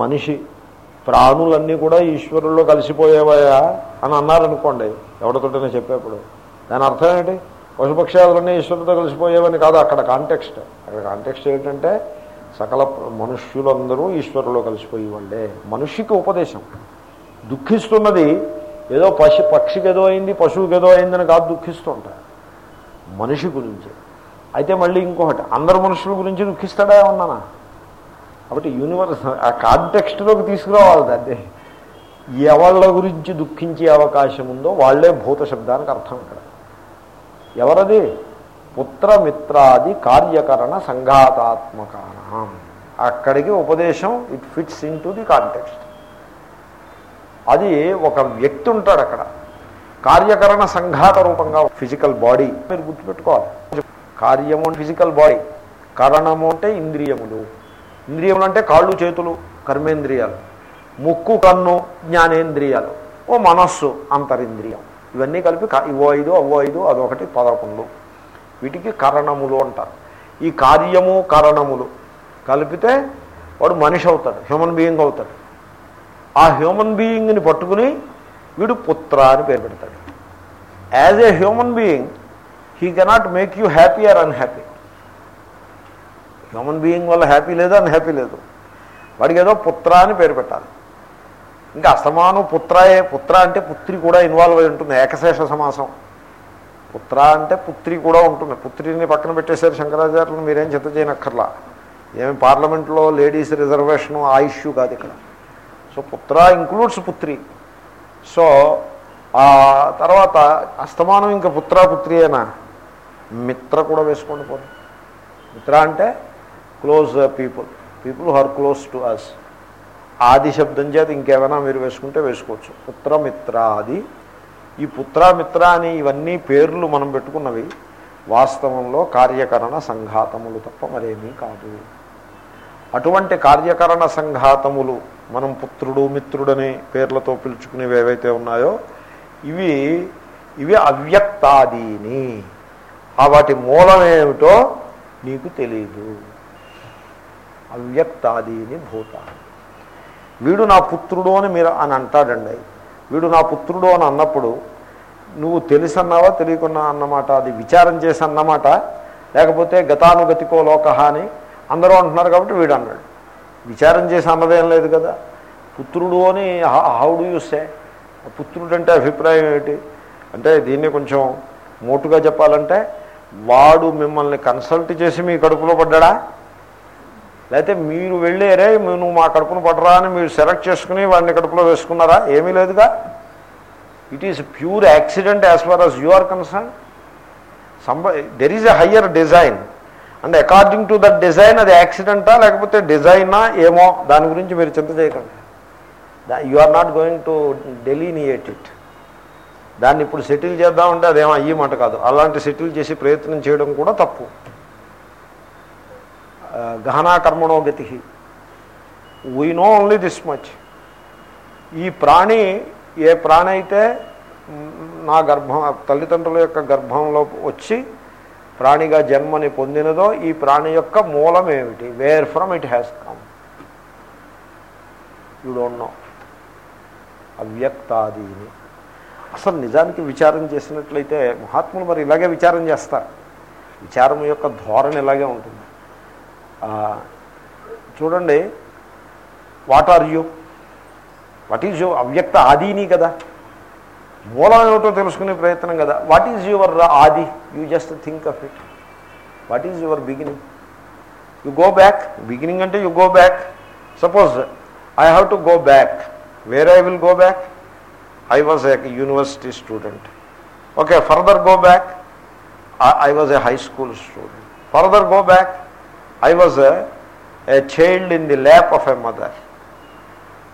మనిషి ప్రాణులన్నీ కూడా ఈశ్వరుల్లో కలిసిపోయేవయా అని అన్నారనుకోండి ఎవరితోటైనా చెప్పేప్పుడు. దాని అర్థం ఏంటి? పశుపక్షాదులన్నీ ఈశ్వరులతో కలిసిపోయేవని కాదు అక్కడ కాంటెక్స్ట్ అక్కడ కాంటెక్స్ట్ ఏంటంటే సకల మనుష్యులందరూ ఈశ్వరులో కలిసిపోయి వాళ్ళే మనిషికి ఉపదేశం. దుఃఖిస్తున్నది ఏదో పశు పక్షికి ఏదో అయింది పశువుకి ఏదో అయిందని కాదు దుఃఖిస్తుంటారు మనిషి గురించి. అయితే మళ్ళీ ఇంకొకటి అందరు మనుషుల గురించి దుఃఖిస్తాడా ఏమన్నానా? కాబట్టి యూనివర్స్ ఆ కాంటెక్స్ట్లోకి తీసుకురావాలి దాన్ని. ఎవళ్ళ గురించి దుఃఖించే అవకాశం ఉందో వాళ్ళే భూత శబ్దానికి అర్థం ఇక్కడ. ఎవరది? పుత్రమిత్రాది కార్యకరణ సంఘాతాత్మకానం. అక్కడికి ఉపదేశం it fits into the context అది ఒక వ్యక్తి ఉంటాడు అక్కడ. కార్యకరణ సంఘాత రూపంగా ఫిజికల్ బాడీ మీరు గుర్తుపెట్టుకోవాలి. కార్యము ఫిజికల్ బాడీ కరణము అంటే ఇంద్రియములు. ఇంద్రియములు అంటే కాళ్ళు చేతులు కర్మేంద్రియాలు. ముక్కు కన్ను జ్ఞానేంద్రియాలు. ఓ మనస్సు అంతరింద్రియం. ఇవన్నీ కలిపి ఇవో ఐదు అవో ఐదు అదొకటి పదకొండు. వీటికి కరణములు అంటారు. ఈ కార్యము కరణములు కలిపితే వాడు మనిషి అవుతాడు హ్యూమన్ బీయింగ్ అవుతాడు. ఆ హ్యూమన్ బీయింగ్ని పట్టుకుని వీడు పుత్ర అని పేరు పెడతాడు. As a human being he cannot make you happy or unhappy human being వల్ల హ్యాపీ లేదు అన్హ్యాపీ లేదు. వాడికి ఏదో పుత్ర అని పేరు పెట్టాలి. ఇంకా అసమాను పుత్రాయే పుత్ర అంటే పుత్రి కూడా ఇన్వాల్వ్ అయి ఉంటుంది ఏకశేష సమాసం. పుత్ర అంటే పుత్రి కూడా ఉంటుంది. పుత్రిని పక్కన పెట్టేశారు శంకరాచార్యులు మీరేం చెత్త చేయనక్కర్లా. ఏమి పార్లమెంట్లో లేడీస్ రిజర్వేషను ఆ ఇష్యూ కాదు ఇక్కడ. సో పుత్ర ఇంక్లూడ్స్ పుత్రి. సో ఆ తర్వాత అస్తమానం ఇంకా పుత్ర పుత్రి అయినా మిత్ర కూడా వేసుకోండి పోదు మిత్ర అంటే close people people are close to us ఆది శబ్దం చేత ఇంకేమైనా మీరు వేసుకుంటే వేసుకోవచ్చు. పుత్రమిత్ర ఆది ఈ పుత్రమిత్ర అని ఇవన్నీ పేర్లు మనం పెట్టుకున్నవి వాస్తవంలో కార్యకరణ సంఘాతములు తప్ప మరేమీ కాదు. అటువంటి కార్యకరణ సంఘాతములు మనం పుత్రుడు మిత్రుడని పేర్లతో పిలుచుకునేవి ఏవైతే ఉన్నాయో ఇవి ఇవి అవ్యక్తాదీని. ఆ వాటి మూలమేమిటో నీకు తెలియదు అవ్యక్తాదీని భూతాన్ని వీడు నా పుత్రుడు అని మీరు అని అంటాడండి. వీడు నా పుత్రుడు అని అన్నప్పుడు నువ్వు తెలిసన్నావా తెలియకున్నా అన్నమాట? అది విచారం చేసి అన్నమాట లేకపోతే గతానుగతికో లోక అని అందరూ అంటున్నారు కాబట్టి వీడు అన్నాడు. విచారం చేసి అన్నదేం లేదు కదా. పుత్రుడు అని హౌడు చూస్తే పుత్రుడు అంటే అభిప్రాయం ఏమిటి అంటే దీన్ని కొంచెం మోటుగా చెప్పాలంటే వాడు మిమ్మల్ని కన్సల్ట్ చేసి మీ కడుపులో పడ్డాడా? లేకపోతే మీరు వెళ్ళారే నువ్వు మా కడుపును పడరా అని మీరు సెలెక్ట్ చేసుకుని వాడిని కడుపులో వేసుకున్నారా? ఏమీ లేదుగా. It is pure accident as far as you are concerned Samba there is a higher design and according to that design అది యాక్సిడెంటా లేకపోతే డిజైనా ఏమో? దాని గురించి మీరు చింత చేయకండి. You are not going to delineate it దాన్ని ఇప్పుడు సెటిల్ చేద్దామంటే అదేమో అయ్యమాట కాదు. అలాంటి సెటిల్ చేసి ప్రయత్నం చేయడం కూడా తప్పు. గహనా కర్మణో గతి. We know only this much ఈ ప్రాణి ఏ ప్రాణి అయితే నా గర్భం తల్లిదండ్రుల యొక్క గర్భంలో వచ్చి ప్రాణిగా జన్మని పొందినదో ఈ ప్రాణి యొక్క మూలం ఏమిటి? Where from it has come you don't know అవ్యక్తాదీని. అసలు నిజానికి విచారం చేసినట్లయితే మహాత్ములు మరి ఇలాగే విచారం చేస్తారు. విచారం యొక్క ధోరణి ఇలాగే ఉంటుంది. చూడండి what are you what is your అవ్యక్త ఆదిని కదా. మూలం ఏమిటో తెలుసుకునే ప్రయత్నం కదా. వాట్ ఈజ్ యువర్ ఆది? You just think of it what is your beginning you go back beginning అంటే you go back suppose I have to go back where I will go back I was a university student okay further go back I was a high school student further go back I was a child in the lap of a mother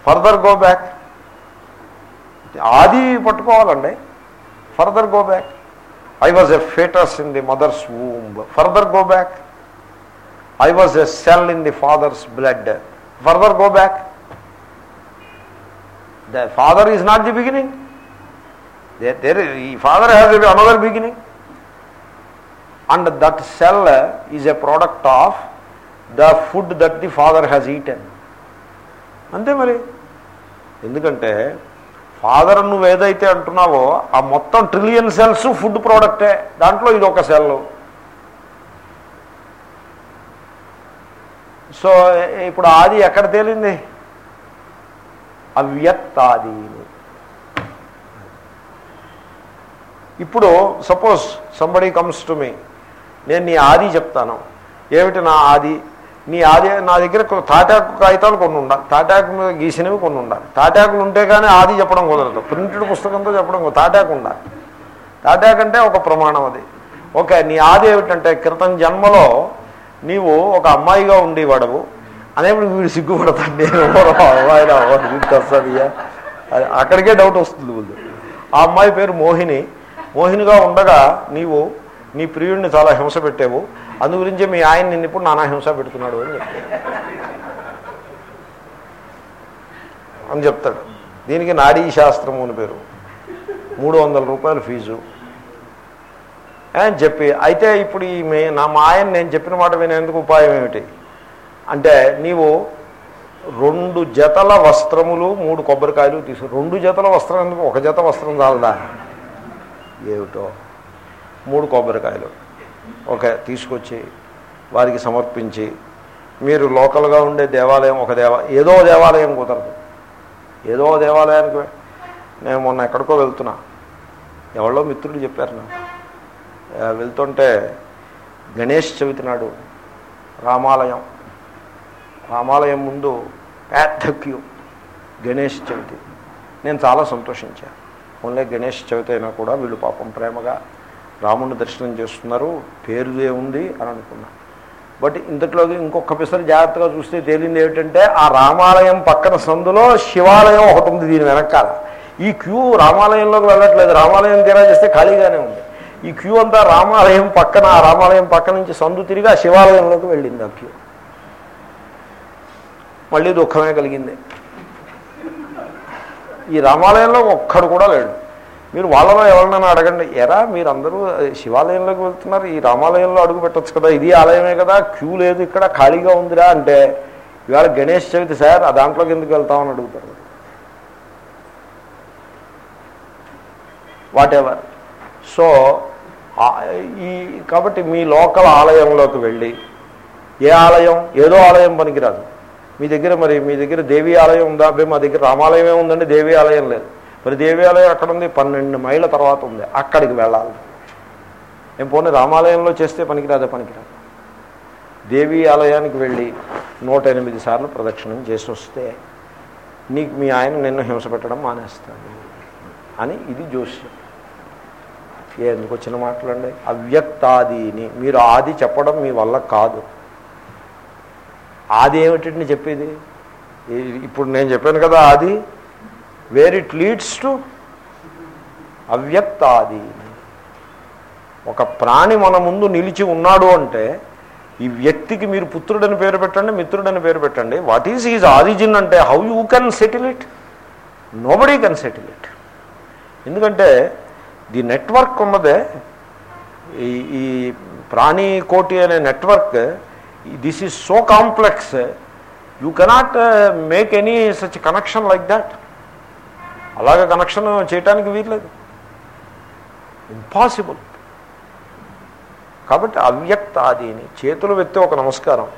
further go back ఆది పట్టుకోవాలండి further go back I was a foetus in the mother's womb further go back I was a cell in the father's blood further go back the father is not the beginning there the father has another beginning and that cell is a product of the food that the father has eaten. అంతే మరి. ఎందుకంటే father నువ్వు ఏదైతే అంటున్నావో ఆ మొత్తం trillion cells food ప్రోడక్టే. దాంట్లో ఇది ఒక సెల్ సో ఇప్పుడు ఆది ఎక్కడ తేలింది? అవ్యక్తాది ఇప్పుడు suppose somebody comes to me నేను నీ ఆది చెప్తాను. ఏమిటి నా ఆది? నీ ఆది నా దగ్గర తాటాకు కాగితాలు కొన్ని ఉండాలి. తాటాకు మీద గీసినవి కొన్ని ఉండాలి. తాటాకులు ఉంటే కానీ ఆది చెప్పడం కుదరదు. ప్రింటెడ్ పుస్తకంతో చెప్పడం తాటాకు ఉండాలి. తాటాకు అంటే ఒక ప్రమాణం అది. ఓకే నీ ఆది ఏమిటంటే క్రితం జన్మలో నీవు ఒక అమ్మాయిగా ఉండేవాడవు. అనేప్పుడు వీడు సిగ్గుపడతాడు. నేను అమ్మాయినా అక్కడికే డౌట్ వస్తుంది ముందు. ఆ అమ్మాయి పేరు మోహిని. మోహినిగా ఉండగా నీవు నీ ప్రియుడిని చాలా హింస పెట్టావు. అందు గురించే మీ ఆయన నిన్ను ఇప్పుడు నానాహింస పెడుతున్నాడు అని చెప్తాడు అని చెప్తాడు. దీనికి నాడీ శాస్త్రము అని పేరు. మూడు వందల రూపాయల ఫీజు. అని చెప్పి అయితే ఇప్పుడు ఈ మే నా మా ఆయన నేను చెప్పిన మాట వినేందుకు ఉపాయం ఏమిటి? అంటే నీవు రెండు జతల వస్త్రములు మూడు కొబ్బరికాయలు తీసు రెండు జతల వస్త్రం ఎందుకు? ఒక జత వస్త్రం చాలదా? ఏమిటో. మూడు కొబ్బరికాయలు. ఓకే తీసుకొచ్చి వారికి సమర్పించి మీరు లోకల్గా ఉండే దేవాలయం ఒక దేవా ఏదో దేవాలయం కుదరదు. ఏదో దేవాలయానికి నేను మొన్న ఎక్కడికో వెళ్తున్నా. ఎవరో మిత్రులు చెప్పారు నాకు. వెళ్తుంటే గణేష్ చవితి నాడు రామాలయం. రామాలయం ముందు పెద్ద క్యూ. గణేష్ చవితి. నేను చాలా సంతోషించాను ఓన్లీ గణేష్ చవితి అయినా కూడా వీళ్ళు పాపం ప్రేమగా రాముడిని దర్శనం చేస్తున్నారు పేరుదే ఉంది అని అనుకున్నా. బట్ ఇంతట్లోకి ఇంకొక పిసరు జాగ్రత్తగా చూస్తే తేలింది ఏమిటంటే ఆ రామాలయం పక్కన సందులో శివాలయం ఒకటి ఉంది దీని వెనకాల. ఈ క్యూ రామాలయంలోకి వెళ్ళట్లేదు. రామాలయం తీరా చేస్తే ఖాళీగానే ఉంది. ఈ క్యూ అంతా రామాలయం పక్కన ఆ రామాలయం పక్క నుంచి సందు తిరిగి ఆ శివాలయంలోకి వెళ్ళింది ఆ క్యూ. మళ్ళీ దుఃఖమే కలిగింది. ఈ రామాలయంలో ఒక్కడు కూడా లేడు. మీరు వాళ్ళలో ఎవరినైనా అడగండి. ఎరా మీరు అందరూ శివాలయంలోకి వెళ్తున్నారు ఈ రామాలయంలో అడుగు పెట్టచ్చు కదా ఇది ఆలయమే కదా క్యూ లేదు ఇక్కడ ఖాళీగా ఉందిరా అంటే ఇవాళ గణేష్ చవితి సార్ ఆ దాంట్లోకి ఎందుకు వెళ్తామని అడుగుతారు. వాట్ ఎవర్ సో ఈ కాబట్టి మీ లోకల్ ఆలయంలోకి వెళ్ళి ఏ ఆలయం ఏదో ఆలయం పనికిరాదు. మీ దగ్గర మరి మీ దగ్గర దేవీ ఆలయం ఉందా? అబ్బాయి మా దగ్గర రామాలయమే ఉందండి దేవీ ఆలయం లేదు. మరి దేవీ ఆలయం ఎక్కడ ఉంది పన్నెండు మైళ్ళ తర్వాత ఉంది. అక్కడికి వెళ్ళాలి. నేను పోనీ రామాలయంలో చేస్తే పనికిరాదే? పనికిరాదు. దేవీ ఆలయానికి వెళ్ళి నూట ఎనిమిది సార్లు ప్రదక్షిణం చేసి వస్తే నీకు మీ ఆయన నిన్ను హింస పెట్టడం మానేస్తాడు అని ఇది జోస్యం. ఎందుకు వచ్చిన మాటలండి? అవ్యక్తాదిని. మీరు ఆది చెప్పడం మీ వల్ల కాదు. ఆది ఏమిటండి చెప్పేది? ఇప్పుడు నేను చెప్పాను కదా ఆది. వేర్ ఇట్ లీడ్స్ టు అవ్యక్తాది. ఒక ప్రాణి మన ముందు నిలిచి ఉన్నాడు అంటే ఈ వ్యక్తికి మీరు పుత్రుడని పేరు పెట్టండి మిత్రుడని పేరు పెట్టండి. వాట్ ఈజ్ ఈజ్ ఆరిజిన్ అంటే how you can settle it? Nobody can settle it. ఎందుకంటే ది నెట్వర్క్ ఉన్నదే ఈ ఈ ప్రాణి కోటి అనే network this is so complex you cannot make any such connection like that అలాగే కనెక్షన్ చేయటానికి వీల్లేదు. ఇంపాసిబుల్ కాబట్టి అవ్యక్త ఆదిని చేతులు వెత్తే ఒక నమస్కారం.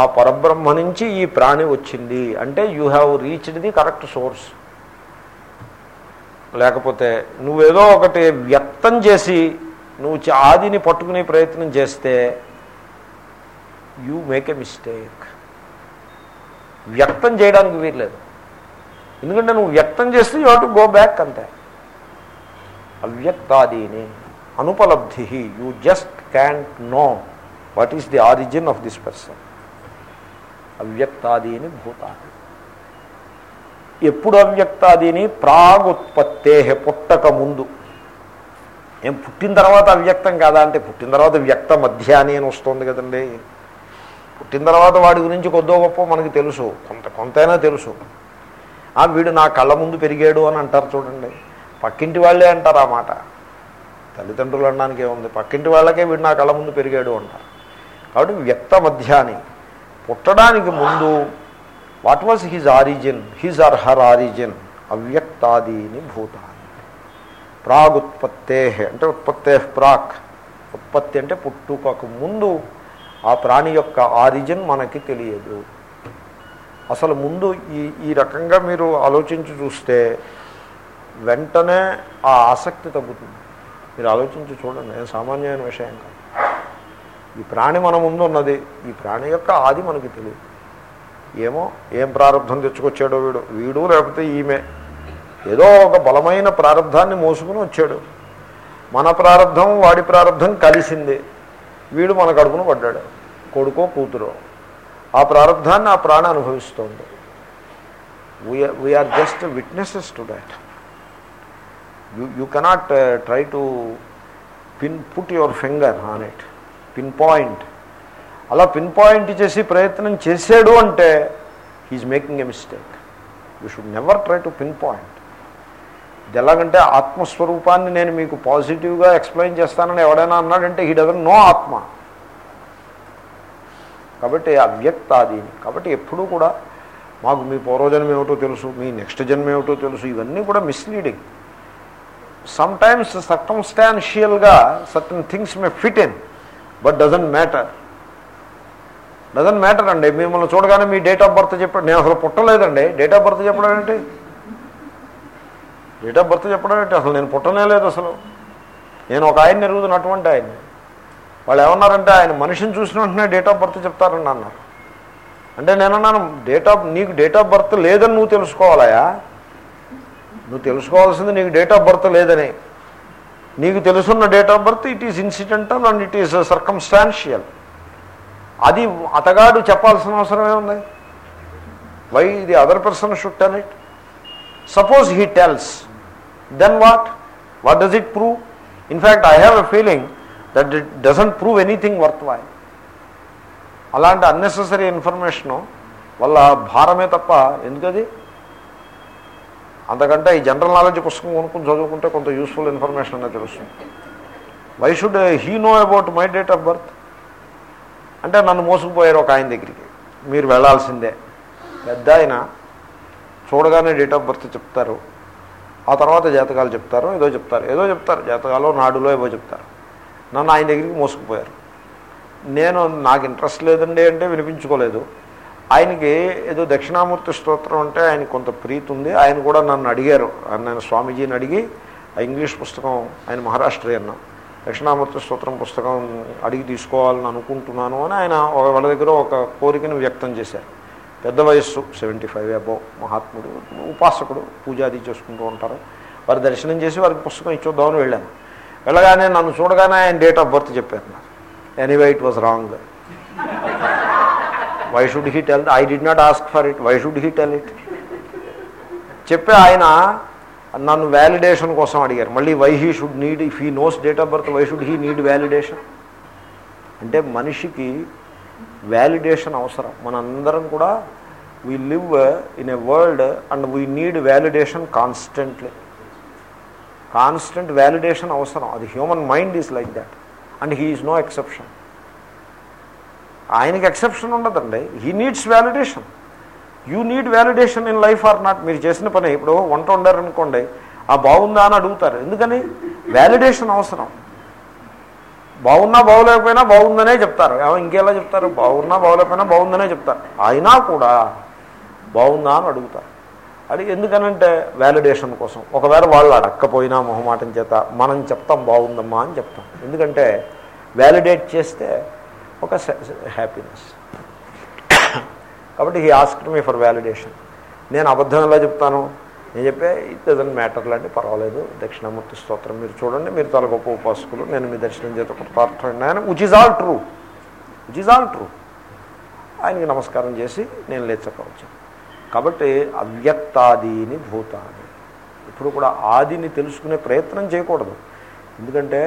ఆ పరబ్రహ్మ నుంచి ఈ ప్రాణి వచ్చింది. అంటే you have reached the correct source లేకపోతే నువ్వేదో ఒకటి వ్యక్తం చేసి నువ్వు ఆదిని పట్టుకునే ప్రయత్నం చేస్తే యూ మేక్ ఎ మిస్టేక్ వ్యక్తం చేయడానికి వీర్లేదు ఎందుకంటే నువ్వు వ్యక్తం చేస్తే యూ టు గో బ్యాక్ అంతే. అవ్యక్తాదీని అనుపలబ్ధి you just can't know what is the origin of this person. అవ్యక్తాదీని భూతాన్ని ఎప్పుడు అవ్యక్తాదీని? ప్రాగుత్పత్తే పుట్టక ముందు. ఏం పుట్టిన తర్వాత అవ్యక్తం కాదా అంటే పుట్టిన తర్వాత వ్యక్త మధ్య అని వస్తుంది కదండి. పుట్టిన తర్వాత వాడి గురించి కొద్దో గొప్ప మనకి తెలుసు. కొంత కొంతైనా తెలుసు. వీడు నా కళ్ళ ముందు పెరిగాడు అని అంటారు చూడండి. పక్కింటి వాళ్ళే అంటారు ఆ మాట. తల్లిదండ్రులు అనడానికి ఏముంది? పక్కింటి వాళ్ళకే వీడు నా కళ్ళ ముందు పెరిగాడు అంటారు. కాబట్టి వ్యక్త మధ్యాని పుట్టడానికి ముందు what was his origin his or her origin అవ్యక్తాదీని భూతాన్ని. ప్రాగుత్పత్తే అంటే ఉత్పత్తే ప్రాక్. ఉత్పత్తి అంటే పుట్టుకకు ముందు ఆ ప్రాణి యొక్క ఆరిజిన్ మనకి తెలియదు. అసలు ముందు ఈ ఈ రకంగా మీరు ఆలోచించి చూస్తే వెంటనే ఆ ఆసక్తి తగ్గుతుంది. మీరు ఆలోచించి చూడండి సామాన్యమైన విషయం కాదు. ఈ ప్రాణి మన ముందు ఉన్నది ఈ ప్రాణి యొక్క ఆది మనకి తెలియదు. ఏమో ఏం ప్రారంభం తెచ్చుకొచ్చాడో వీడు? వీడు లేకపోతే ఈమె. ఏదో ఒక బలమైన ప్రారంధాన్ని మోసుకుని వచ్చాడు. మన ప్రారంధం వాడి ప్రారంధం కలిసింది. వీడు మన కడుపును పడ్డాడు. కొడుకో కూతురో. ఆ ప్రారంధాన్ని ఆ ప్రాణ అనుభవిస్తోంది. We are just witnesses to that you you cannot try to pin put your finger on it pinpoint అలా పిన్ పాయింట్ చేసి ప్రయత్నం చేసాడు అంటే he is making a mistake you should never try to pinpoint ఇది ఎలాగంటే ఆత్మస్వరూపాన్ని నేను మీకు పాజిటివ్గా ఎక్స్ప్లెయిన్ చేస్తానని ఎవడైనా అన్నాడంటే హీ డజన్ నో ఆత్మ. కాబట్టి అవ్యక్తాదీని కాబట్టి ఎప్పుడూ కూడా మాకు మీ పూర్వజన్మ ఏమిటో తెలుసు మీ నెక్స్ట్ జన్మ ఏమిటో తెలుసు ఇవన్నీ కూడా misleading sometimes సర్కమ్స్టాన్షియల్గా certain things may fit in but doesn't matter doesn't matter అండి. మిమ్మల్ని చూడగానే మీ డేట్ ఆఫ్ బర్త్ చెప్పండి నేను అసలు పుట్టలేదండి. డేట్ ఆఫ్ బర్త్ చెప్పడం ఏంటి? డేట్ ఆఫ్ బర్త్ చెప్పడం ఏంటి? అసలు నేను పుట్టనే లేదు అసలు. నేను ఒక ఆయన్ని ఎరుగుతున్నటువంటి ఆయన్ని. వాళ్ళు ఏమన్నారంటే ఆయన మనిషిని చూసిన వెంటనే డేట్ ఆఫ్ బర్త్ చెప్తారని అన్నారు. అంటే నేనన్నాను డేట్ ఆఫ్ నీకు డేట్ ఆఫ్ బర్త్ లేదని నువ్వు తెలుసుకోవాలయా? నువ్వు తెలుసుకోవాల్సింది నీకు డేట్ ఆఫ్ బర్త్ లేదని. నీకు తెలుసున్న date of birth it is incidental and it is circumstantial అది అతగాడు చెప్పాల్సిన అవసరమే ఉంది why the other person should tell it suppose he tells then what what does it prove in fact I have a feeling that it doesn't prove anything worth why అలాంటి unnecessary information వల్ల భారమే తప్ప ఎందుకది? అంతకంటే ఈ general knowledge పుస్తకం కొనుక్కుని చదువుకుంటే కొంత useful information అనేది తెలుస్తుంది. Why should he know about my date of birth అంటే నన్ను మోసుకుపోయారు ఒక ఆయన దగ్గరికి. మీరు వెళ్ళాల్సిందే పెద్ద ఆయన చూడగానే డేట్ ఆఫ్ బర్త్ చెప్తారు. ఆ తర్వాత జాతకాలు చెప్తారు ఏదో చెప్తారు. ఏదో చెప్తారు. జాతకాలు నాడులో ఏవో చెప్తారు. నన్ను ఆయన దగ్గరికి మోసుకుపోయారు. నేను నాకు ఇంట్రెస్ట్ లేదండి అంటే వినిపించుకోలేదు. ఆయనకి ఏదో దక్షిణామూర్తి స్తోత్రం అంటే ఆయన కొంత ప్రీతి ఉంది. ఆయన కూడా నన్ను అడిగారు. నేను స్వామీజీని అడిగి ఆ ఇంగ్లీష్ పుస్తకం ఆయన మహారాష్ట్రియన్న దక్షిణామూర్తి స్తోత్రం పుస్తకం అడిగి తీసుకోవాలని అనుకుంటున్నాను అని ఆయన ఒక వాళ్ళ దగ్గర ఒక కోరికను వ్యక్తం చేశారు. పెద్ద వయస్సు సెవెంటీ ఫైవ్ అబో మహాత్ముడు ఉపాసకుడు పూజాది చేసుకుంటూ ఉంటారు. వారి దర్శనం చేసి వారికి పుస్తకం ఇచ్చొద్దామని వెళ్ళాను. వెళ్ళగానే నన్ను చూడగానే ఆయన డేట్ ఆఫ్ బర్త్ చెప్పారు నాకు anyway it was wrong why should he tell I did not ask for it why should he tell it చెప్పే ఆయన నన్ను వ్యాలిడేషన్ కోసం అడిగారు. మళ్ళీ why he should need if he knows date of birth why should he need validation అంటే మనిషికి validation అవసరం. మనందరం కూడా we live in a world and we need validation constantly constant validation అవసరం. అది human mind is like that. And he is no exception. ఆయనకి exception ఉండదండి. He needs validation you need validation in life or not. మీరు చేసిన పని ఇప్పుడు వంట వండారనుకోండి ఆ బాగుందా అని అడుగుతారు. ఎందుకని? వ్యాలిడేషన్ అవసరం. బాగున్నా బాగోలేకపోయినా బాగుందనే చెప్తారు. ఏమో ఇంకెలా చెప్తారు? బాగున్నా బాగోలేకపోయినా బాగుందనే చెప్తారు. అయినా కూడా బాగుందా అని అడుగుతారు. అది ఎందుకనంటే వ్యాలిడేషన్ కోసం. ఒకవేళ వాళ్ళు అడక్కపోయినా మొహమాటం చేత మనం చెప్తాం బాగుందమ్మా అని చెప్తాం. ఎందుకంటే వ్యాలిడేట్ చేస్తే ఒక హ్యాపీనెస్ కాబట్టి he asked me for validation నేను అబద్ధం ఎలా చెప్తాను? నేను చెప్పే ఇట్ డజన్ మ్యాటర్ లాంటి పర్వాలేదు. దక్షిణామూర్తి స్తోత్రం మీరు చూడండి. మీరు చాలా గొప్ప ఉపాసకులు. నేను మీ దర్శనం చేత కృతార్థమైన which is all true which is all true ఆయనకి నమస్కారం చేసి నేను లేచకపోవచ్చు. కాబట్టి అవ్యక్తాదీని భూతాన్ని ఇప్పుడు కూడా ఆదిని తెలుసుకునే ప్రయత్నం చేయకూడదు. ఎందుకంటే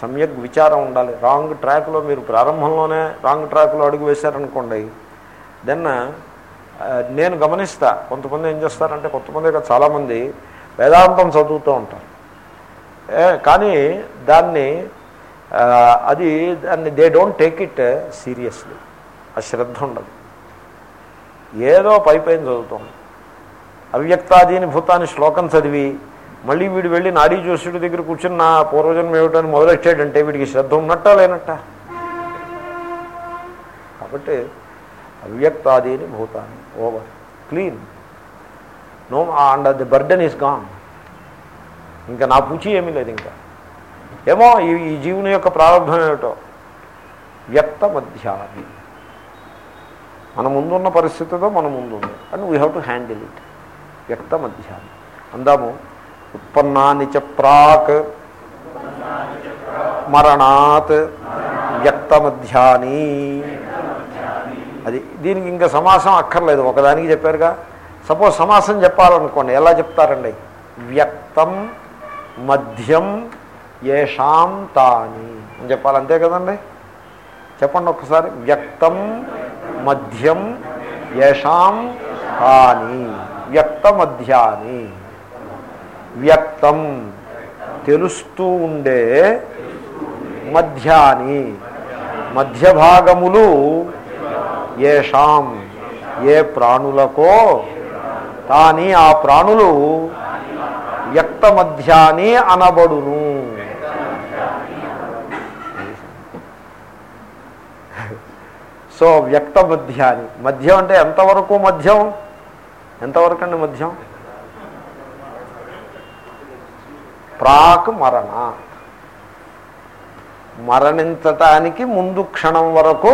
సమ్యక్ విచారం ఉండాలి. రాంగ్ ట్రాక్లో మీరు ప్రారంభంలోనే రాంగ్ ట్రాక్లో అడుగు వేశారనుకోండి దెన్ నేను గమనిస్తా. కొంతమంది ఏం చేస్తారంటే కొంతమంది చాలామంది వేదాంతం చదువుతూ ఉంటారు. కానీ దాన్ని అది దాన్ని they don't take it seriously ఆ శ్రద్ధ ఉండదు. ఏదో పైపైన చదువుతాం. అవ్యక్తాదీని భూతాన్ని శ్లోకం చదివి మళ్ళీ వీడు వెళ్ళి నాడీ జోషుడి దగ్గర కూర్చుని నా పూర్వజన్మ ఏమిటని మొదలెట్టాడంటే వీడికి శ్రద్ధ ఉన్నట్ట లేనట్ట? కాబట్టి అవ్యక్తాదీని భూతాన్ని over clean. No and the burden is gone. ఇంకా నా పూచి ఏమీ లేదు ఇంకా. ఏమో ఈ ఈ జీవుని యొక్క ప్రారంభం ఏమిటో? వ్యక్త మధ్యాది మన ముందున్న పరిస్థితితో మన ముందుంది. And we have to handle it వ్యక్త మధ్యాహ్నం అందాము ఉత్పన్నాని చ ప్రాక్ మరణాత్ వ్యక్త మధ్యాని అది దీనికి ఇంకా సమాసం అక్కర్లేదు. ఒకదానికి చెప్పారుగా. సపోజ్ సమాసం చెప్పాలనుకోండి ఎలా చెప్తారండి? వ్యక్తం మధ్యం ఏషాం తాని అని చెప్పాలి అంతే కదండి? చెప్పండి ఒక్కసారి. వ్యక్తం మధ్యం యషాం తాని వ్యక్త మధ్యాని వ్యక్తం తెలుస్తూ ఉండే మధ్యాని మధ్య భాగములు ఏషాం ఏ ప్రాణులకో తాని ఆ ప్రాణులు వ్యక్త మధ్యాని అనబడును. సో యుక్త మధ్యాన్ని మధ్యం అంటే ఎంతవరకు మధ్యం? ఎంతవరకు అండి మధ్యం? ప్రాక్ మరణ మరణించటానికి ముందు క్షణం వరకు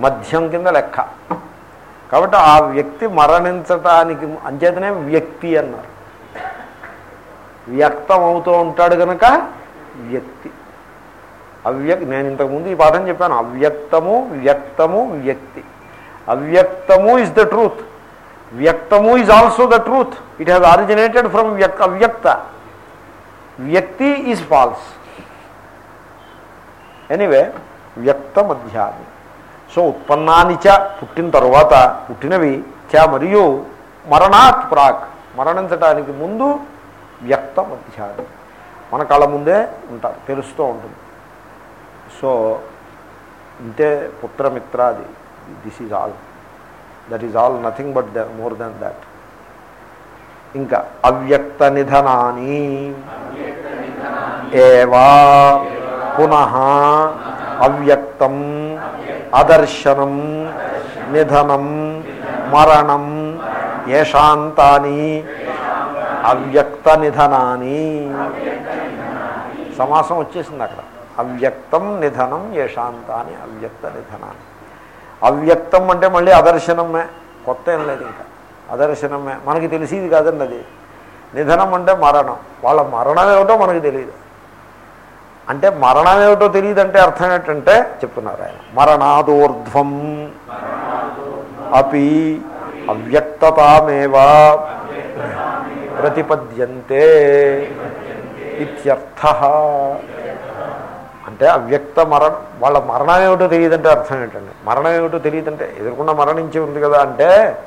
మధ్యం కింద లెక్క. కాబట్టి ఆ వ్యక్తి మరణించటానికి అంచేతనే వ్యక్తి అన్నారు. వ్యక్తం అవుతూ ఉంటాడు కనుక వ్యక్తి. అవ్యక్ నేను ఇంతకుముందు ఈ పాఠం చెప్పాను. అవ్యక్తము వ్యక్తము వ్యక్తి. అవ్యక్తము is the truth వ్యక్తము is also the truth it has originated from వ్యక్ అవ్యక్త. వ్యక్తి ఈజ్ ఫాల్స్ ఎనీవే వ్యక్త మధ్యాన్ని సో ఉత్పన్నాన్ని చ పుట్టిన తరువాత పుట్టినవి చ మరియు మరణాత్ ప్రాక్. మరణించడానికి ముందు వ్యక్త మధ్యాన్ని మన కళ్ళ ముందే ఉంటారు తెలుస్తూ ఉంటుంది. సో ఇంతే పుత్రమిత్రాది. This is all that is all nothing but the more than that ఇంకా అవ్యక్త నిధనాని ఏవా పునః అవ్యక్తం అదర్శనం నిధనం మరణం ఏషాంతాని అవ్యక్త నిధనాని సమాసం వచ్చేసింది అక్కడ. అవ్యక్తం నిధనం ఏషాంతాని అవ్యక్త నిధనాన్ని. అవ్యక్తం అంటే మళ్ళీ అదర్శనమే. కొత్త ఏం లేదు ఇంకా. అదర్శనమే. మనకి తెలిసేది కాదండి అది. నిధనం అంటే మరణం. వాళ్ళ మరణం ఏమిటో మనకి తెలియదు. అంటే మరణం ఏమిటో తెలియదంటే అర్థం ఏంటంటే చెప్తున్నారు ఆయన. మరణాదూర్ధ్వం అపి అవ్యక్తతామేవా ప్రతిపద్యంతే ఇత్యర్థ. అంటే అవ్యక్త మరణం వాళ్ళ మరణం ఏమిటో తెలియదంటే అర్థం ఏంటండి? మరణం ఏమిటో తెలియదంటే ఎదుర్కొన్న మరణించి ఉంది కదా అంటే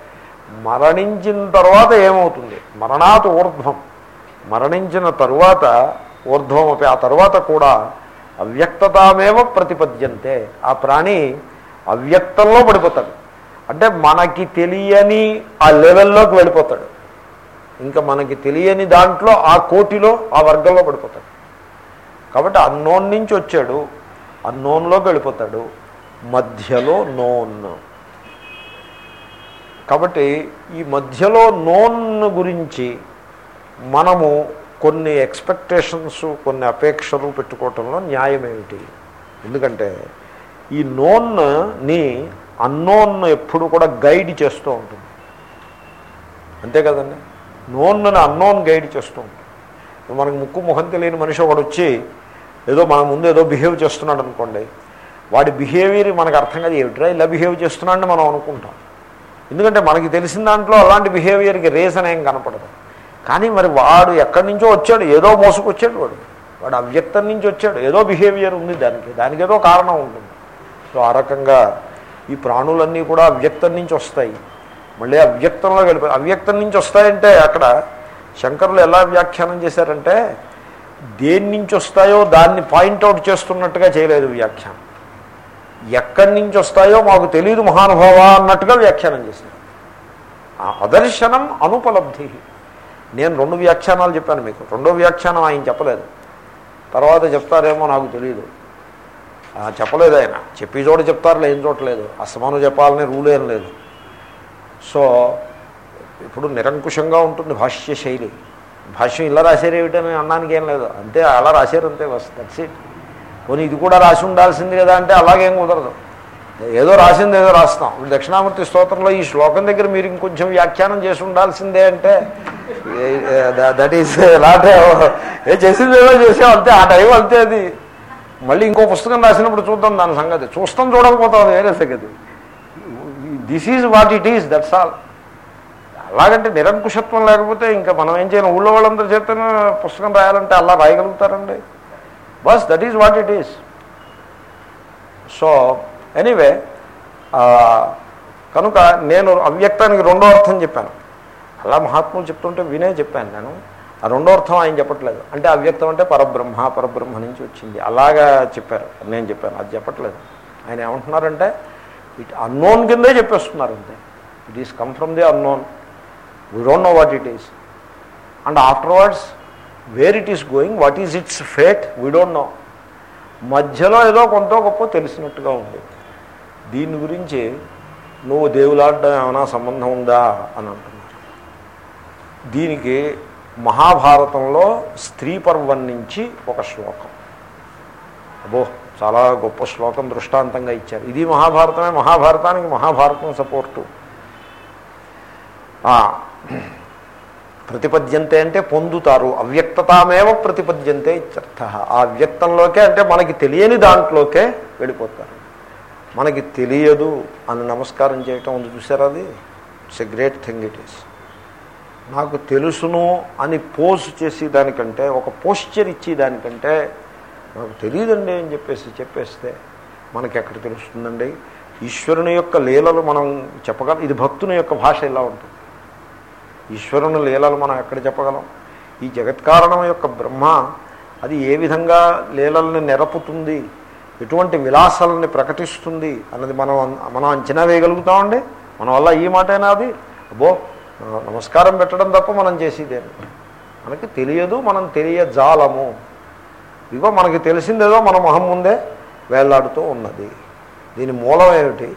మరణించిన తర్వాత ఏమవుతుంది? మరణాత్ ఊర్ధ్వం. మరణించిన తరువాత ఊర్ధ్వం ఆ తర్వాత కూడా అవ్యక్తతామేవ ప్రతిపద్యంతే. ఆ ప్రాణి అవ్యక్తంలో పడిపోతాడు. అంటే మనకి తెలియని ఆ లెవెల్లోకి వెళ్ళిపోతాడు. ఇంకా మనకి తెలియని దాంట్లో ఆ కోటిలో ఆ వర్గంలో పడిపోతాడు. కాబట్టి అన్నోన్ నుంచి వచ్చాడు. అన్నోన్లోకి వెళ్ళిపోతాడు. మధ్యలో నోన్. కాబట్టి ఈ మధ్యలో నోన్ గురించి మనము కొన్ని ఎక్స్పెక్టేషన్స్ కొన్ని అపేక్షలు పెట్టుకోవటంలో న్యాయం ఏమిటి ఎందుకంటే ఈ నోన్ని అన్నోన్ ఎప్పుడు కూడా గైడ్ చేస్తూ ఉంటుంది. అంతే కదండి? నోన్నని అన్నోన్ గైడ్ చేస్తూ ఉంటుంది. మనకు ముక్కు ముఖం తెలియని మనిషి ఒకడు వచ్చి ఏదో మన ముందు ఏదో బిహేవ్ చేస్తున్నాడు అనుకోండి వాడి బిహేవియర్ మనకు అర్థం కాదు ఏమిట్రా ఇలా బిహేవ్ చేస్తున్నాడని మనం అనుకుంటాం. ఎందుకంటే మనకి తెలిసిన దాంట్లో అలాంటి బిహేవియర్కి రీజన్ ఏం కనపడదు. కానీ మరి వాడు ఎక్కడి నుంచో వచ్చాడు ఏదో మోసుకొచ్చాడు వాడు. వాడు అవ్యక్తం నుంచి వచ్చాడు ఏదో బిహేవియర్ ఉంది దానికి దానికి ఏదో కారణం ఉంటుంది. సో ఆ రకంగా ఈ ప్రాణులన్నీ కూడా అవ్యక్తం నుంచి వస్తాయి. మళ్ళీ అవ్యక్తంలో వెళ్ళిపోయి అవ్యక్తం నుంచి వస్తాయంటే అక్కడ శంకరులు ఎలా వ్యాఖ్యానం చేశారంటే దేని నుంచి వస్తాయో దాన్ని పాయింట్అవుట్ చేస్తున్నట్టుగా చేయలేదు వ్యాఖ్యానం. ఎక్కడి నుంచి వస్తాయో మాకు తెలియదు మహానుభావ అన్నట్టుగా వ్యాఖ్యానం చేశారు. ఆ అదర్శనం అనుపలబ్ధి. నేను రెండు వ్యాఖ్యానాలు చెప్పాను మీకు. రెండో వ్యాఖ్యానం ఆయన చెప్పలేదు. తర్వాత చెప్తారేమో నాకు తెలియదు చెప్పలేదు ఆయన. చెప్పి చోట చెప్తారులే ఏం చూడలేదు అసమానం చెప్పాలని రూల్ ఏం లేదు. సో ఇప్పుడు నిరంకుశంగా ఉంటుంది భాష్య శైలి. భాష్యం ఇలా రాశారు ఏమిటని అన్నానికి ఏం లేదు. అంతే అలా రాశారు అంతే బస్ దట్స్ ఇట్ పోనీ ఇది కూడా రాసి ఉండాల్సింది కదా అంటే అలాగేం కుదరదు. ఏదో రాసింది ఏదో రాస్తాం. ఇప్పుడు దక్షిణామూర్తి స్తోత్రంలో ఈ శ్లోకం దగ్గర మీరు ఇంకొంచెం వ్యాఖ్యానం చేసి ఉండాల్సిందే అంటే దట్ ఈస్ లాట్ ఏ చేసింది ఏదో చేసాం అంతే ఆ టైం అంతే అది. మళ్ళీ ఇంకో పుస్తకం రాసినప్పుడు చూద్దాం దాని సంగతి. చూస్తాం చూడకపోతాం వేరే సంగతి. This is what it is that's all ఎలాగంటే నిరంకుశత్వం లేకపోతే ఇంకా మనం ఏం చేయలేం? ఊళ్ళో వాళ్ళందరి చేతనే పుస్తకం రాయాలంటే అలా రాయగలుగుతారండి. Bus that is what it is. So anyway కనుక నేను అవ్యక్తానికి రెండో అర్థం చెప్పాను. అలా మహాత్ములు చెప్తుంటే వినే చెప్పాను నేను. ఆ రెండో అర్థం ఆయన చెప్పట్లేదు. అంటే అవ్యక్తం అంటే పరబ్రహ్మ పరబ్రహ్మ నుంచి వచ్చింది. అలాగా చెప్పారు. నేను చెప్పాను. అది చెప్పట్లేదు. ఆయన ఏమంటున్నారంటే ఇట్ అన్నోన్ కిందే చెప్పేస్తున్నారు అంతే. It is come from the unknown we don't know what it is and afterwards where it is going what is its fate we don't know మధ్యలో ఏదో కొంత గొప్ప తెలిసినట్టుగా ఉంది. దీని గురించి నువ్వు దేవులాడడం ఏమైనా సంబంధం ఉందా అని అంటున్నారు. దీనికి మహాభారతంలో స్త్రీ పర్వం నుంచి ఒక శ్లోకం. అబో చాలా గొప్ప శ్లోకం దృష్టాంతంగా ఇచ్చారు. ఇది మహాభారతమే మహాభారతానికి మహాభారతం సపోర్టు. ప్రతిపద్యంతే అంటే పొందుతారు. అవ్యక్తతామేవ ప్రతిపద్యంతే ఇత్యర్థ. ఆ వ్యక్తంలోకే అంటే మనకి తెలియని దాంట్లోకే వెళ్ళిపోతారు. మనకి తెలియదు అని నమస్కారం చేయటం ఉంది చూసారా అది? It's a great thing it is నాకు తెలుసును అని పోస్ట్ చేసేదానికంటే ఒక పోస్చర్ ఇచ్చేదానికంటే నాకు తెలియదండి అని చెప్పేసి చెప్పేస్తే మనకి ఎక్కడ తెలుస్తుందండి? ఈశ్వరుని యొక్క లీలలు మనం చెప్పగలం. ఇది భక్తుని యొక్క భాష ఇలా ఉంటుంది. ఈశ్వరుని లీలలు మనం ఎక్కడ చెప్పగలం? ఈ జగత్కారణం యొక్క బ్రహ్మ అది ఏ విధంగా లీలల్ని నెరపుతుంది? ఎటువంటి విలాసాలని ప్రకటిస్తుంది? అన్నది మనం మనం అంచనా వేయగలుగుతామండి? మన వల్ల ఈ మాటైనా అది? అబ్బో నమస్కారం పెట్టడం తప్ప మనం చేసేదేమి మనకి తెలియదు మనం తెలియజాలము. ఇగో మనకి తెలిసిందేదో మన మొహం ముందే వేలాడుతూ ఉన్నది. దీని మూలం ఏమిటి?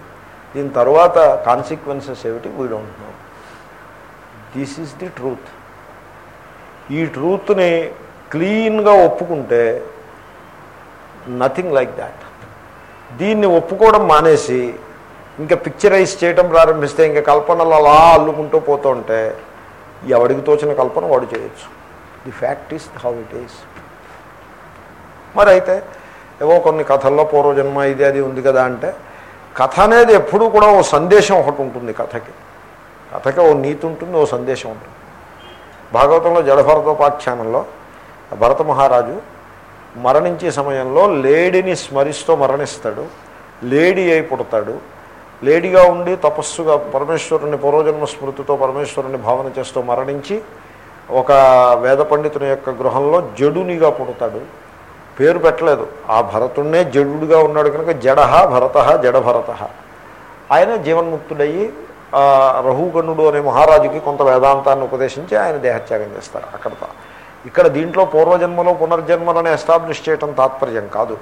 దీని తరువాత కాన్సిక్వెన్సెస్ ఏమిటి? వీడు ఉంటుంది దిస్ ఈజ్ ది ట్రూత్ ఈ ట్రూత్ని క్లీన్గా ఒప్పుకుంటే నథింగ్ లైక్ దాట్ దీన్ని ఒప్పుకోవడం మానేసి ఇంకా పిక్చరైజ్ చేయడం ప్రారంభిస్తే ఇంకా కల్పనలు అలా అల్లుకుంటూ పోతూ ఉంటే ఎవడికి తోచిన కల్పన వాడు చేయొచ్చు. The fact is how it is మరి అయితే ఏవో కొన్ని కథల్లో పూర్వజన్మ ఇది అది ఉంది కదా అంటే కథ అనేది ఎప్పుడూ కూడా ఓ సందేశం ఒకటి ఉంటుంది కథకి. కథకి ఓ నీతి ఉంటుంది ఓ సందేశం ఉంటుంది. భాగవతంలో జడభరతోపాఖ్యానంలో భరత మహారాజు మరణించే సమయంలో లేడిని స్మరిస్తూ మరణిస్తాడు. లేడీ అయి పుడతాడు. లేడీగా ఉండి తపస్సుగా పరమేశ్వరుని పూర్వజన్మ స్మృతితో పరమేశ్వరుని భావన చేస్తూ మరణించి ఒక వేద పండితుని యొక్క గృహంలో జడునిగా పుడతాడు. పేరు పెట్టలేదు. ఆ భరతుడినే జడుగా ఉన్నాడు కనుక జడహ భరత జడభరత ఆయన జీవన్ముక్తుడయ్యి రఘుగణుడు అనే మహారాజుకి కొంత వేదాంతాన్ని ఉపదేశించి ఆయన దేహత్యాగం చేస్తారు అక్కడతో. ఇక్కడ దీంట్లో పూర్వజన్మలో పునర్జన్మలను ఎస్టాబ్లిష్ చేయటం తాత్పర్యం కాదు.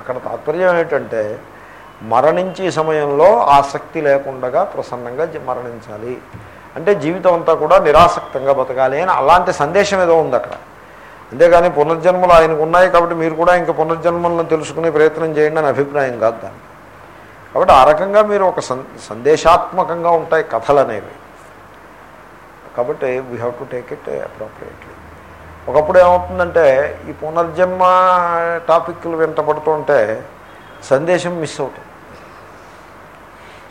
అక్కడ తాత్పర్యం ఏంటంటే మరణించే సమయంలో ఆసక్తి లేకుండా ప్రసన్నంగా మరణించాలి. అంటే జీవితం అంతా కూడా నిరాసక్తంగా బతకాలి అని అలాంటి సందేశం ఏదో ఉంది అక్కడ. అంతేగాని పునర్జన్మలు ఆయనకు ఉన్నాయి కాబట్టి మీరు కూడా ఇంకా పునర్జన్మలను తెలుసుకునే ప్రయత్నం చేయండి అని అభిప్రాయం కాదు దాన్ని కాబట్టి ఆ రకంగా మీరు ఒక సందేశాత్మకంగా ఉంటాయి కథలు అనేవి. కాబట్టి we have to take it appropriately ఒకప్పుడు ఏమవుతుందంటే ఈ పునర్జన్మ టాపిక్లు వెంటబడుతుంటే సందేశం మిస్ అవుతుంది.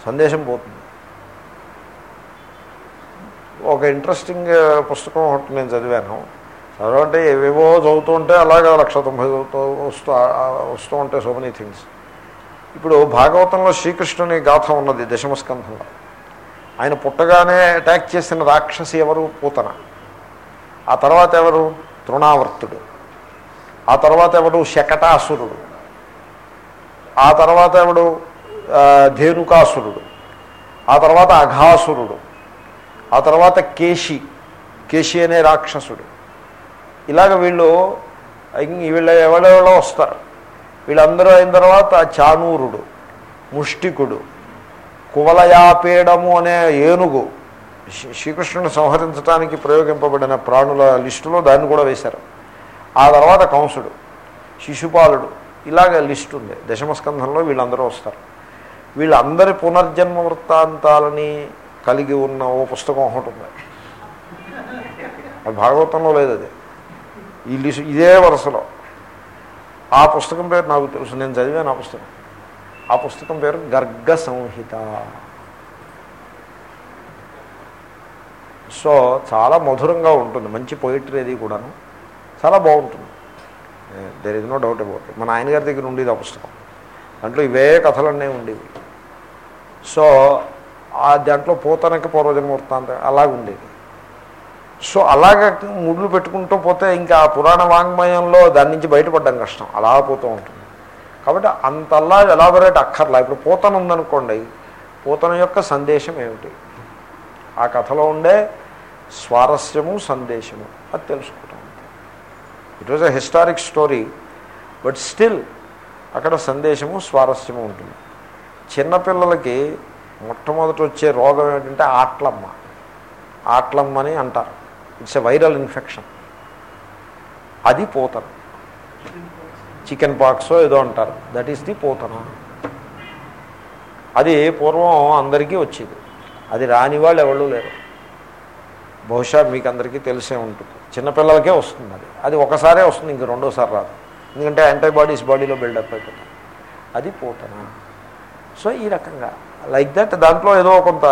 సందేశం పోతుంది. ఒక ఇంట్రెస్టింగ్ పుస్తకం ఒకటి నేను చదివాను. చదవంటే ఏవేవో చదువుతుంటే అలాగా లక్ష తొంభై చదువుతూ వస్తూ వస్తూ ఉంటాయి సో మెనీ థింగ్స్ ఇప్పుడు భాగవతంలో శ్రీకృష్ణుని గాథ ఉన్నది దశమస్కంధంలో. ఆయన పుట్టగానే అటాక్ చేసిన రాక్షసి ఎవరు? పూతన. ఆ తర్వాత ఎవరు? తృణావర్తుడు. ఆ తర్వాత ఎవడు శకటాసురుడు. ఆ తర్వాత ఎవడు? ధేనుకాసురుడు. ఆ తర్వాత అఘాసురుడు. ఆ తర్వాత కేశి. కేశి అనే రాక్షసుడు. ఇలాగ వీళ్ళు వీళ్ళు వీళ్ళ వస్తారు. వీళ్ళందరూ అయిన తర్వాత చానూరుడు ముష్టికుడు కువలయాపేడము అనే ఏనుగు శ్రీ- శ్రీకృష్ణుని సంహరించడానికి ప్రయోగింపబడిన ప్రాణుల లిస్టులో దాన్ని కూడా వేశారు. ఆ తర్వాత కంసుడు శిశుపాలుడు ఇలాగ లిస్ట్ ఉంది. దశమస్కంధంలో వీళ్ళందరూ వస్తారు. వీళ్ళందరి పునర్జన్మ వృత్తాంతాలని కలిగి ఉన్న ఓ పుస్తకం ఒకటి ఉంది. అది భాగవతంలో లేదు అది. ఈ లిస్ట్ ఇదే వరుసలో. ఆ పుస్తకం పేరు నాకు తెలుసు నేను చదివాను ఆ పుస్తకం. ఆ పుస్తకం పేరు గర్గ సంహిత. సో చాలా మధురంగా ఉంటుంది మంచి పోయిటరీ అది కూడాను. చాలా బాగుంటుంది. There is no doubt about it మన ఆయన గారి దగ్గర ఉండేది ఆ పుస్తకం. దాంట్లో ఇవే కథలన్నీ ఉండేవి. సో ఆ దాంట్లో పోతనకి పూర్వజన్మ అలాగుండేది. ఉండేది సో అలాగ ముళ్ళు పెట్టుకుంటూ పోతే ఇంకా ఆ పురాణ వాంగ్మయంలో దాని నుంచి బయటపడడం కష్టం. అలా పోతూ ఉంటుంది. కాబట్టి అంతలా ఎలాబొరేట్ అక్కర్లా. ఇప్పుడు పూతన ఉందనుకోండి పూతన యొక్క సందేశం ఏమిటి? ఆ కథలో ఉండే స్వారస్యము సందేశము అది తెలుసుకుంటాం. It was a historic story but still అక్కడ సందేశము స్వారస్యము ఉంటుంది. చిన్నపిల్లలకి మొట్టమొదటి వచ్చే రోగం ఏమిటంటే ఆట్లమ్మ. ఆట్లమ్మ అని అంటారు. ఇట్స్ ఎ వైరల్ ఇన్ఫెక్షన్ అది పోతన. చికెన్ పాక్స్ ఏదో అంటారు. That is the Pothana. అది పూర్వం అందరికీ వచ్చేది. అది రాని వాళ్ళు ఎవరు లేరు. బహుశా మీకు అందరికీ తెలిసే ఉంటుంది. చిన్నపిల్లలకే వస్తుంది అది. అది ఒకసారే వస్తుంది ఇంక రెండోసారి రాదు. ఎందుకంటే యాంటీబాడీస్ బాడీలో బిల్డప్ అయిపోతుంది అది పోతన. సో ఈ రకంగా. లైక్ దట్ దాంట్లో ఏదో కొంత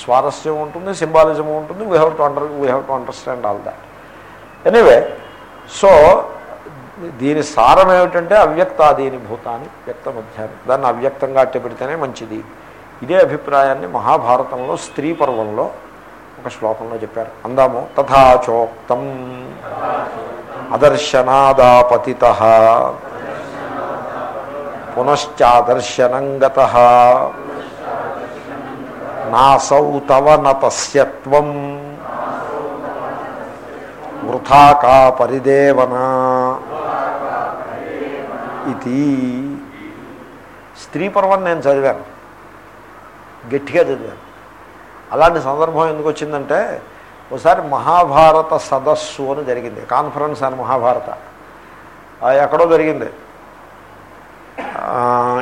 స్వారస్యం ఉంటుంది సింబాలిజం ఉంటుంది we have to under we have to understand all that anyway so దీని సారం ఏమిటంటే అవ్యక్తాదీని భూతాన్ని వ్యక్త మధ్యాన్ని దాన్ని అవ్యక్తంగా అట్టి పెడితేనే మంచిది. ఇదే అభిప్రాయాన్ని మహాభారతంలో స్త్రీ పర్వంలో ఒక శ్లోకంలో చెప్పారు. అందాము తథాచోక్తం అదర్శనాదాపతి పునశ్చాదర్శనంగత. నాసౌ తవ నతస్యత్వం. వృథాకా పరిదేవనా. ఇది స్త్రీ పర్వం నేను చదివాను. గట్టిగా చదివాను. అలాంటి సందర్భం ఎందుకు వచ్చిందంటే ఒకసారి మహాభారత సదస్సు అని జరిగింది. కాన్ఫరెన్స్ అని మహాభారత. ఎక్కడో జరిగింది.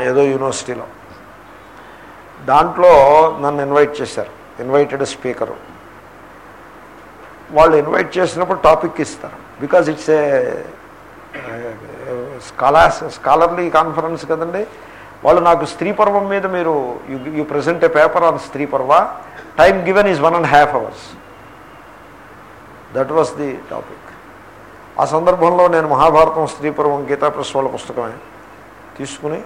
ఏదో యూనివర్సిటీలో. దాంట్లో నన్ను ఇన్వైట్ చేశారు. ఇన్వైటెడ్ స్పీకరు వాళ్ళు ఇన్వైట్ చేసినప్పుడు టాపిక్ ఇస్తారు. Because it's a scholars scholarly conference కదండి. వాళ్ళు నాకు స్త్రీ పర్వం మీద మీరు you present a paper on Stri Parva. Time given is one and half hours that was the topic ఆ సందర్భంలో నేను మహాభారతం స్త్రీ పర్వం గీతా ప్రెస్ వాళ్ళ పుస్తకమే తీసుకుని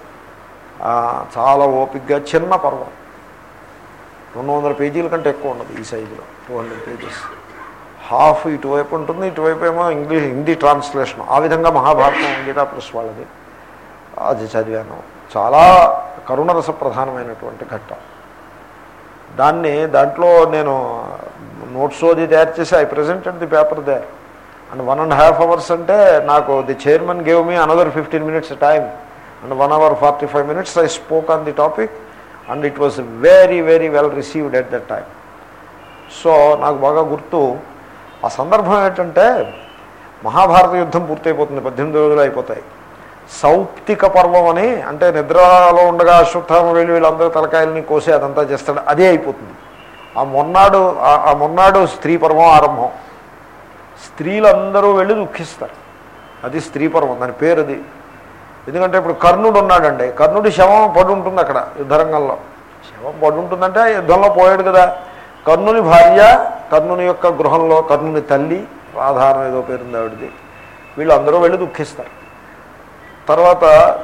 చాలా ఓపిక్గా చిన్న పర్వం. రెండు వందల పేజీల కంటే ఎక్కువ ఉండదు ఈ సైజులో టూ హండ్రెడ్ పేజెస్. హాఫ్ ఇటువైపు ఉంటుంది ఇటువైపు ఏమో ఇంగ్లీష్ హిందీ ట్రాన్స్లేషన్. ఆ విధంగా మహాభారతం గీతా ప్లస్ వాళ్ళది. అది చదివాను. చాలా కరుణరస ప్రధానమైనటువంటి ఘట్టం. దాన్ని దాంట్లో నేను నోట్స్ అది తయారు చేసి I presented the paper there. And one and half hours అంటే నాకు the chairman gave me another fifteen minutes time and one hour forty five minutes I spoke on the topic and it was very very well received at that time so నాకు బాగా గుర్తు ఆ సందర్భం ఏంటంటే మహాభారత యుద్ధం పూర్తయిపోతుంది పద్దెనిమిది రోజులు అయిపోతాయి. సౌప్తిక పర్వం అని అంటే నిద్రలో ఉండగా అశ్వత్థామ వెళ్ళి వీళ్ళందరూ తలకాయలని కోసి అదంతా చేస్తాడు అదే అయిపోతుంది. ఆ మొన్నాడు ఆ- ఆ మొన్నాడు స్త్రీ పర్వం ఆరంభం. స్త్రీలందరూ వెళ్ళి దుఃఖిస్తారు. అది స్త్రీ పర్వం దాని పేరు అది ఎందుకంటే ఇప్పుడు కర్ణుడు ఉన్నాడండి. కర్ణుడి శవం పడుంటుంది అక్కడ యుద్ధరంగంలో. శవం పడుంటుందంటే యుద్ధంలో పోయాడు కదా. కర్ణుని భార్య కర్ణుని యొక్క గృహంలో కర్ణుని తల్లి ఆధారం ఏదో పేరుంది ఆవిడది. వీళ్ళందరూ వెళ్ళి దుఃఖిస్తారు. తర్వాత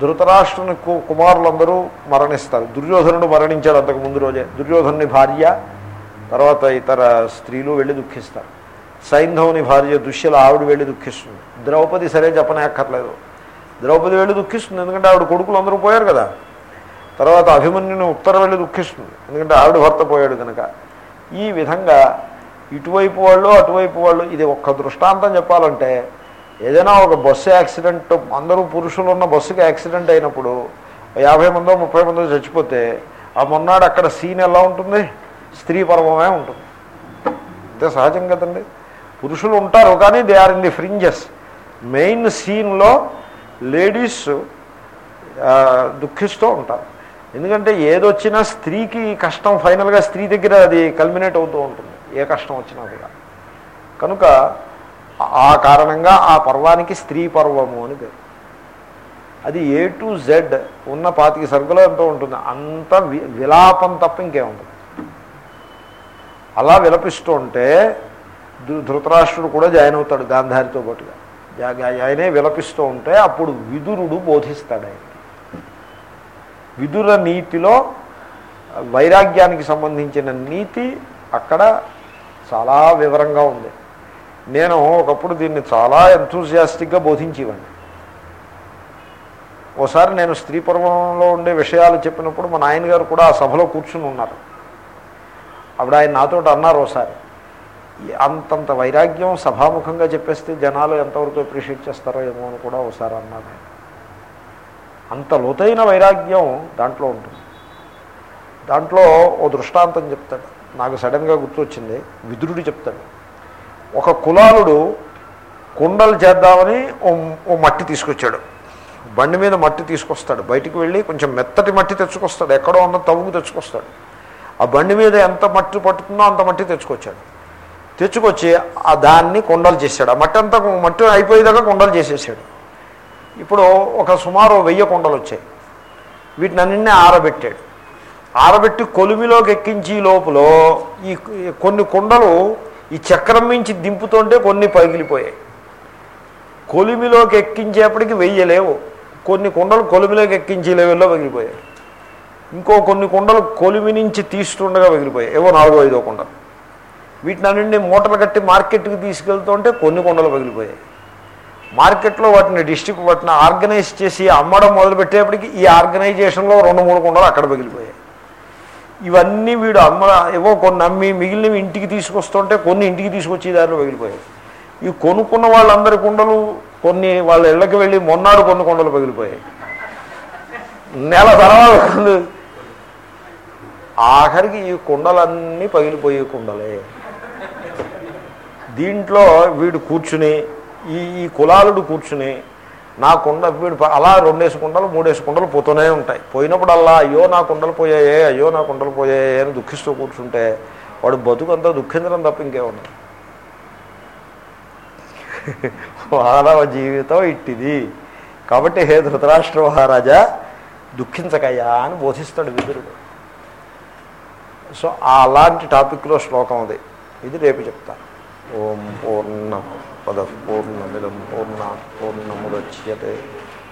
ధృతరాష్ట్రుని కు- కుమారులందరూ మరణిస్తారు. దుర్యోధనుడు మరణించాడు అంతకు ముందు రోజే. దుర్యోధనుని భార్య తర్వాత ఇతర స్త్రీలు వెళ్ళి దుఃఖిస్తారు. సైంధవుని భార్య దుష్యల ఆవిడ వెళ్ళి దుఃఖిస్తుంది. ద్రౌపది సరే చెప్పనే అక్కర్లేదు ద్రౌపది వెళ్ళి దుఃఖిస్తుంది. ఎందుకంటే ఆవిడ కొడుకులు అందరూ పోయారు కదా. తర్వాత అభిమన్యుని ఉత్తర వెళ్ళి దుఃఖిస్తుంది. ఎందుకంటే ఆవిడ భర్త పోయాడు కనుక. ఈ విధంగా ఇటువైపు వాళ్ళు అటువైపు వాళ్ళు ఇది ఒక్క దృష్టాంతం చెప్పాలంటే ఏదైనా ఒక బస్సు యాక్సిడెంట్ అందరూ పురుషులు ఉన్న బస్సుకి యాక్సిడెంట్ అయినప్పుడు యాభై మందో ముప్పై మందో చచ్చిపోతే ఆ మొన్నాడు అక్కడ సీన్ ఎలా ఉంటుంది? స్త్రీ పర్వమే ఉంటుంది. అంతే సహజం కదండి. పురుషులు ఉంటారు కానీ they are in the fringes. Main సీన్లో లేడీస్ దుఃఖిస్తూ ఉంటారు. ఎందుకంటే ఏదొచ్చినా స్త్రీకి కష్టం ఫైనల్గా స్త్రీ దగ్గర అది కల్మినేట్ అవుతూ ఉంటుంది. ఏ కష్టం వచ్చినా కూడా. కనుక ఆ కారణంగా ఆ పర్వానికి స్త్రీ పర్వము అని పేరు. అది ఏ టు జెడ్ ఉన్న పాతికి సరుకులో ఎంతో ఉంటుంది. అంత వి- విలాపం తప్ప ఇంకేముండదు. అలా విలపిస్తూ ఉంటే ధృతరాష్ట్రుడు కూడా జాయిన్ అవుతాడు గాంధారితో పాటుగా. ఆయనే విలపిస్తూ ఉంటే అప్పుడు విదురుడు బోధిస్తాడు ఆయన విదుర నీతిలో వైరాగ్యానికి సంబంధించిన నీతి అక్కడ చాలా వివరంగా ఉంది. నేను ఒకప్పుడు దీన్ని చాలా ఎంతూజియాస్టిక్గా బోధించేవాడిని. ఓసారి నేను స్త్రీ పర్వంలో ఉండే విషయాలు చెప్పినప్పుడు మా నాయనగారు కూడా ఆ సభలో కూర్చుని ఉన్నారు. అప్పుడు ఆయన నాతో అన్నారు ఒకసారి అంతంత వైరాగ్యం సభాముఖంగా చెప్పేస్తే జనాలు ఎంతవరకు అప్రిషియేట్ చేస్తారో ఏమో అని కూడా ఒకసారి అన్నారు అంత లోతైన వైరాగ్యం దాంట్లో ఉంటుంది. దాంట్లో ఓ దృష్టాంతం చెప్తాడు. నాకు సడన్గా గుర్తొచ్చింది. విదురుడు చెప్తాడు. ఒక కులాలుడు కుండలు చేద్దామని ఓ ఓ మట్టి తీసుకొచ్చాడు. బండి మీద మట్టి తీసుకొస్తాడు. బయటికి వెళ్ళి కొంచెం మెత్తటి మట్టి తెచ్చుకొస్తాడు. ఎక్కడో ఉన్న తవ్వుకు తెచ్చుకొస్తాడు. ఆ బండి మీద ఎంత మట్టి పట్టుతుందో అంత మట్టి తెచ్చుకొచ్చాడు. తెచ్చుకొచ్చి ఆ దాన్ని కొండలు చేశాడు. ఆ మట్టి అంతా మట్టి అయిపోయేదాకా కొండలు చేసేసాడు. ఇప్పుడు ఒక సుమారు వెయ్యి కొండలు వచ్చాయి. వీటిని అన్నింటినీ ఆరబెట్టాడు. ఆరబెట్టి కొలిమిలోకి ఎక్కించి లోపల ఈ కొన్ని కొండలు ఈ చక్రం మించి దింపుతుంటే కొన్ని పగిలిపోయాయి. కొలిమిలోకి ఎక్కించేపటికి వెయ్యలేవు కొన్ని కొండలు కొలిమిలోకి ఎక్కించే లెవెల్లో పగిలిపోయాయి. ఇంకో కొన్ని కొండలు కొలిమి నుంచి తీస్తుండగా పగిలిపోయాయి. ఏవో నాలుగో ఐదో కొండలు. వీటిని అన్నింటినీ మూటలు కట్టి మార్కెట్కి తీసుకెళ్తుంటే కొన్ని కొండలు పగిలిపోయాయి. మార్కెట్లో వాటిని డిస్ట్రిక్ట్ వాటిని ఆర్గనైజ్ చేసి అమ్మడం మొదలుపెట్టేప్పటికి ఈ ఆర్గనైజేషన్లో రెండు మూడు కొండలు అక్కడ పగిలిపోయాయి. ఇవన్నీ వీడు అమ్మ ఏవో కొన్ని అమ్మి మిగిలినవి ఇంటికి తీసుకొస్తుంటే కొన్ని ఇంటికి తీసుకొచ్చి దారిలో పగిలిపోయాయి. ఈ కొనుక్కున్న వాళ్ళందరి కుండలు కొన్ని వాళ్ళ ఇళ్ళకి వెళ్ళి మొన్నాడు కొన్ని కొండలు పగిలిపోయాయి. నెల తర్వాత ఆఖరికి ఈ కుండలన్నీ పగిలిపోయే కుండలే. దీంట్లో వీడు కూర్చుని ఈ ఈ కులాలుడు కూర్చుని నా కుండ వీడు అలా రెండేసి కుండలు మూడేసి కుండలు పోతూనే ఉంటాయి. పోయినప్పుడల్లా అయ్యో నా కుండలు పోయాయే అయ్యో నా కుండలు పోయాయే అని దుఃఖిస్తూ కూర్చుంటే వాడు బతుకంతా దుఃఖించడం తప్ప ఇంకే మానవ జీవితం ఇట్టిది. కాబట్టి హే ధృతరాష్ట్ర మహారాజా దుఃఖించకయ్యా అని బోధిస్తాడు విదురుడు. సో అలాంటి టాపిక్లో శ్లోకం అది. ఇది రేపు చెప్తాను. ఓం పూర్ణ పద పూర్ణమిదం పూర్ణ పూర్ణముద్యతే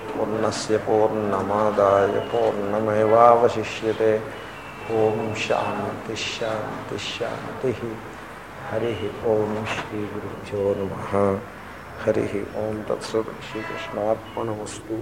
పూర్ణస్ పూర్ణమాదాయ పూర్ణమేవాశిష్యే ఓం శాంతి హరి ఓం శ్రీ గురుభ్యో నమ. హరి ఓం తత్సత్ శ్రీకృష్ణార్పణమస్తు